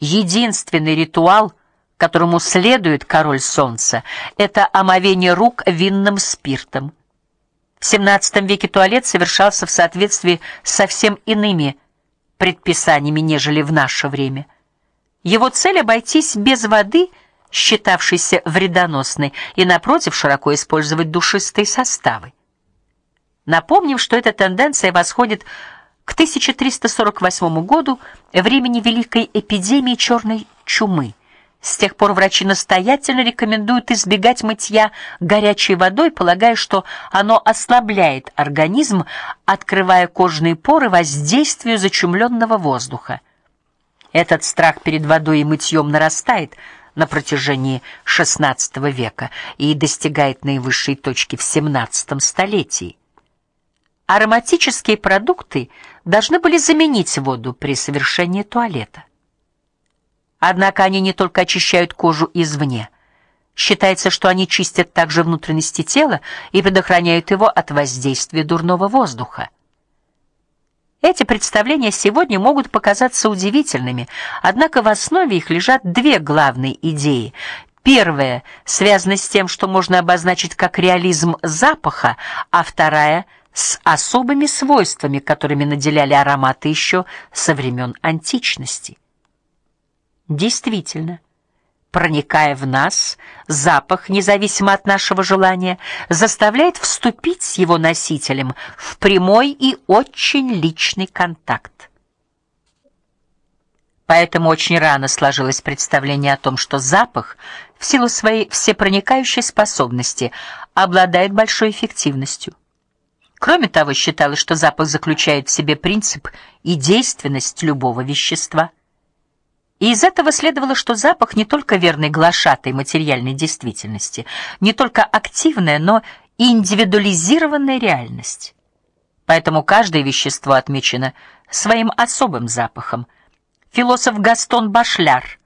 единственный ритуал, которому следует король солнца это омовение рук винным спиртом. В XVII веке туалет совершался в соответствии с совсем иными предписаниями, нежели в наше время. Его цель обойтись без воды, считавшейся вредоносной, и напротив широко использовать душистые составы. Напомним, что эта тенденция восходит к 1348 году, времени великой эпидемии черной чумы. С тех пор врачи настоятельно рекомендуют избегать мытья горячей водой, полагая, что оно ослабляет организм, открывая кожные поры воздействию зачумленного воздуха. Этот страх перед водой и мытьем нарастает на протяжении XVI века и достигает наивысшей точки в XVII столетии. Ароматические продукты должны были заменить воду при совершении туалета. Однако они не только очищают кожу извне. Считается, что они чистят также внутренности тела и предохраняют его от воздействия дурного воздуха. Эти представления сегодня могут показаться удивительными, однако в основе их лежат две главные идеи. Первая связана с тем, что можно обозначить как реализм запаха, а вторая с особыми свойствами, которыми наделяли ароматы еще со времен античности. Действительно, проникая в нас, запах, независимо от нашего желания, заставляет вступить с его носителем в прямой и очень личный контакт. Поэтому очень рано сложилось представление о том, что запах в силу своей всепроникающей способности обладает большой эффективностью. Кроме того, считалось, что запах заключает в себе принцип и действенность любого вещества. И из этого следовало, что запах не только верный глашатай материальной действительности, не только активная, но и индивидуализированная реальность. Поэтому каждое вещество отмечено своим особым запахом. Философ Гастон Башляр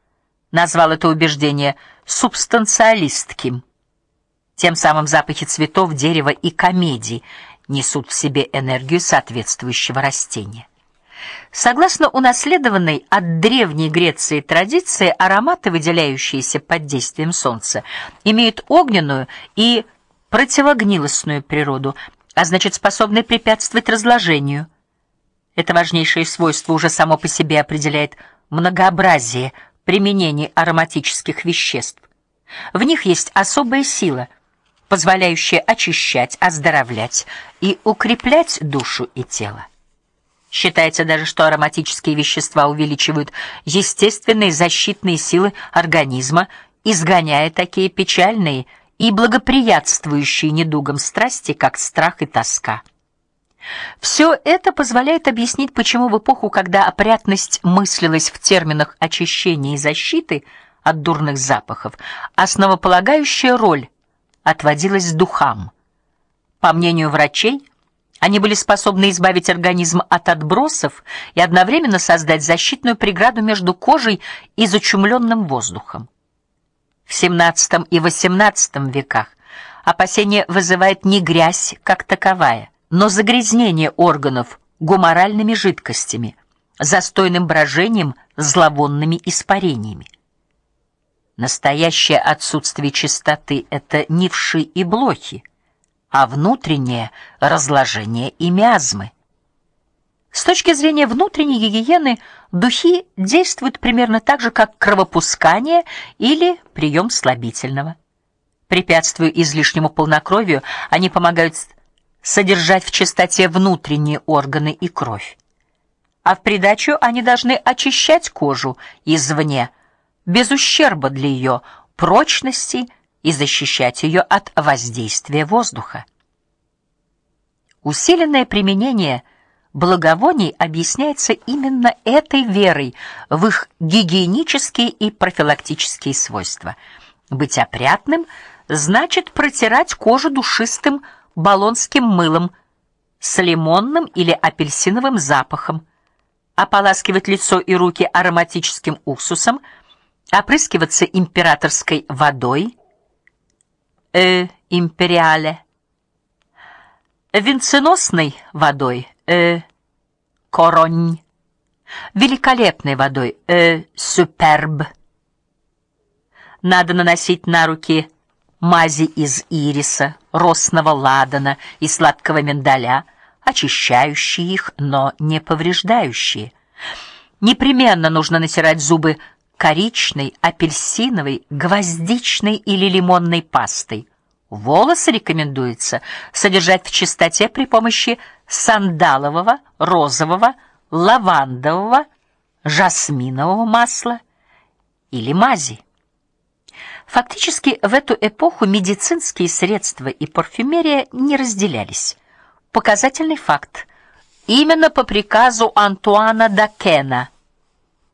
назвал это убеждение субстанциалистским. Тем самым запахи цветов, дерева и комедий несут в себе энергию соответствующего растения. Согласно унаследованной от древней Греции традиции, ароматы, выделяющиеся под действием солнца, имеют огненную и противогнилостную природу, а значит, способны препятствовать разложению. Это важнейшее свойство уже само по себе определяет многообразие применений ароматических веществ. В них есть особая сила – позволяющее очищать, оздоровлять и укреплять душу и тело. Считается даже, что ароматические вещества увеличивают естественные защитные силы организма, изгоняя такие печальные и благоприятствующие недугам страсти, как страх и тоска. Все это позволяет объяснить, почему в эпоху, когда опрятность мыслилась в терминах очищения и защиты от дурных запахов, основополагающая роль отводилась духам. По мнению врачей, они были способны избавить организм от отбросов и одновременно создать защитную преграду между кожей и зачумленным воздухом. В XVII и XVIII веках опасение вызывает не грязь как таковая, но загрязнение органов гуморальными жидкостями, застойным брожением, зловонными испарениями. Настоящее отсутствие чистоты это не вши и блохи, а внутреннее разложение и миазмы. С точки зрения внутренней гигиены духи действуют примерно так же, как кровопускание или прием слабительного. Препятствуя излишнему полнокровию, они помогают содержать в чистоте внутренние органы и кровь. А в придачу они должны очищать кожу извне без ущерба для ее прочности и защищать ее от воздействия воздуха. Усиленное применение благовоний объясняется именно этой верой в их гигиенические и профилактические свойства. Быть опрятным значит протирать кожу душистым болонским мылом с лимонным или апельсиновым запахом, ополаскивать лицо и руки ароматическим уксусом – опрыскиваться императорской водой, э империале, венценосной водой, э коронь, великолепной водой э суперб. Надо наносить на руки мази из ириса, росного ладана и сладкого миндаля, очищающие их, но не повреждающие. Непременно нужно натирать зубы коричной, апельсиновой, гвоздичной или лимонной пастой. Волосы рекомендуется содержать в чистоте при помощи сандалового, розового, лавандового, жасминового масла или мази. Фактически в эту эпоху медицинские средства и парфюмерия не разделялись. Показательный факт. Именно по приказу Антуана Дакена,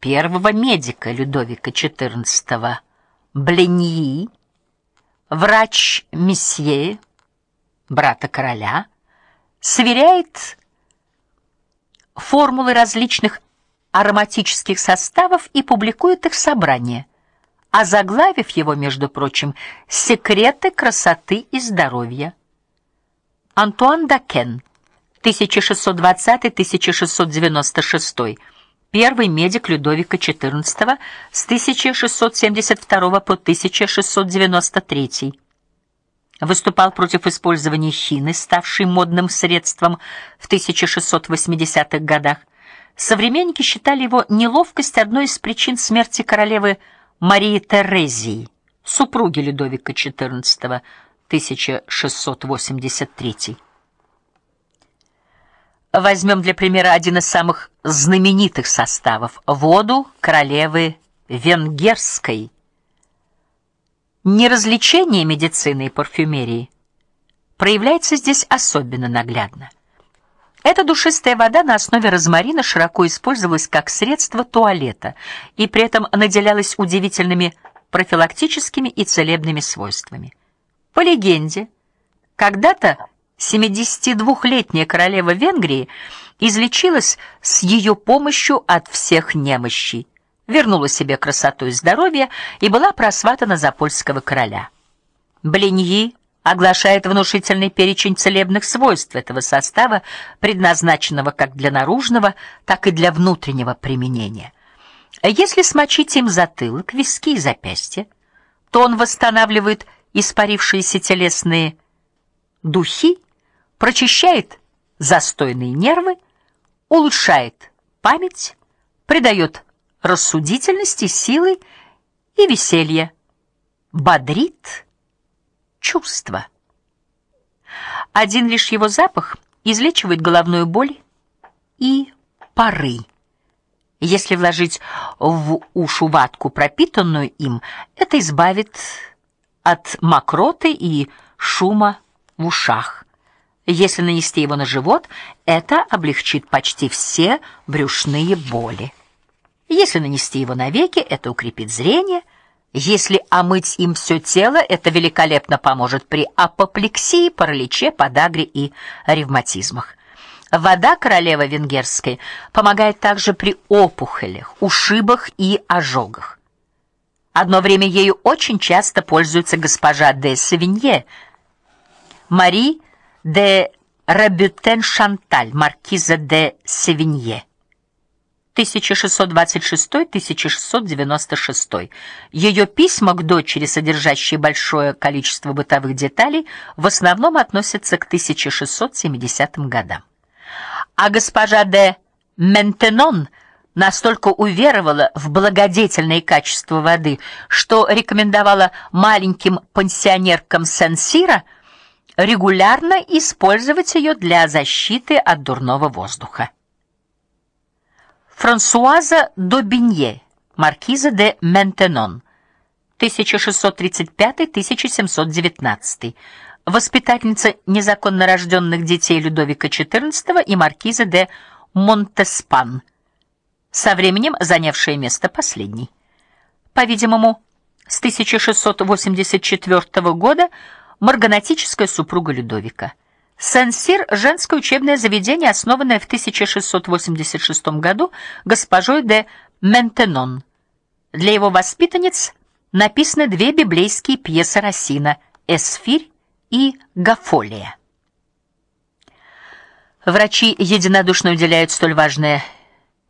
первого медика Людовика XIV, Бленьи, врач месье, брата короля, сверяет формулы различных ароматических составов и публикует их собрание – озаглавив его, между прочим, Секреты красоты и здоровья. Антуан Дакен, 1620-1696, первый медик Людовика XIV с 1672 по 1693. Выступал против использования хины, ставшей модным средством в 1680-х годах. Современники считали его неловкость одной из причин смерти королевы Марии Терезии, супруги Людовика XIV, 1683. Возьмем для примера один из самых знаменитых составов воду королевы венгерской. Неразличение медицины и парфюмерии проявляется здесь особенно наглядно. Эта душистая вода на основе розмарина широко использовалась как средство туалета и при этом наделялась удивительными профилактическими и целебными свойствами. По легенде, когда-то 72-летняя королева Венгрии излечилась с ее помощью от всех немощей, вернула себе красоту и здоровье и была просватана за польского короля. Блиньи оглашает внушительный перечень целебных свойств этого состава, предназначенного как для наружного, так и для внутреннего применения. Если смочить им затылок, виски и запястья, то он восстанавливает испарившиеся телесные духи, прочищает застойные нервы, улучшает память, придает рассудительности, силы и веселья, бодрит чувства. Один лишь его запах излечивает головную боль и пары. Если вложить в ушу ватку, пропитанную им, это избавит от мокроты и шума в ушах. Если нанести его на живот, это облегчит почти все брюшные боли. Если нанести его на веки, это укрепит зрение – если омыть им все тело, это великолепно поможет при апоплексии, параличе, подагре и ревматизмах. Вода королевы венгерской помогает также при опухолях, ушибах и ожогах. Одно время ею очень часто пользуется госпожа де Севинье, Мари де Рабютен-Шанталь, маркиза де Севинье. 1626-1696. Ее письма к дочери, содержащие большое количество бытовых деталей, в основном относятся к 1670 годам. А госпожа де Ментенон настолько уверовала в благодетельные качества воды, что рекомендовала маленьким пансионеркам Сен-Сира регулярно использовать ее для защиты от дурного воздуха. Франсуаза Добинье, маркиза де Ментенон, 1635-1719, воспитательница незаконно рожденных детей Людовика XIV и маркиза де Монтеспан, со временем занявшая место последней. По-видимому, с 1684 года марганатическая супруга Людовика. Сен-Сир женское учебное заведение, основанное в 1686 году госпожой де Ментенон. Для его воспитанниц написаны две библейские пьесы Рассина: Эсфирь и Гафолия. Врачи единодушно уделяют столь важное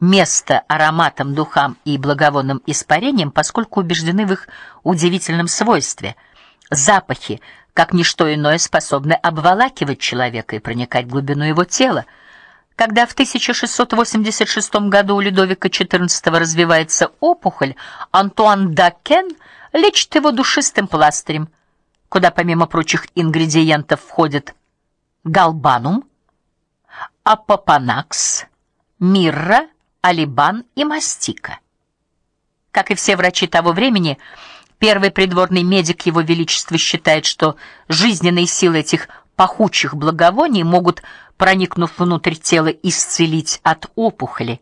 место ароматам, духам и благовонным испарениям, поскольку убеждены в их удивительном свойстве. Запахи, как ничто иное, способны обволакивать человека и проникать в глубину его тела. Когда в 1686 году у Людовика XIV развивается опухоль, Антуан Дакен лечит его душистым пластырем, куда помимо прочих ингредиентов входят галбанум, апопанакс, мирра, алибан и мастика. Как и все врачи того времени, первый придворный медик его величества считает, что жизненные силы этих пахучих благовоний могут, проникнув внутрь тела, исцелить от опухоли.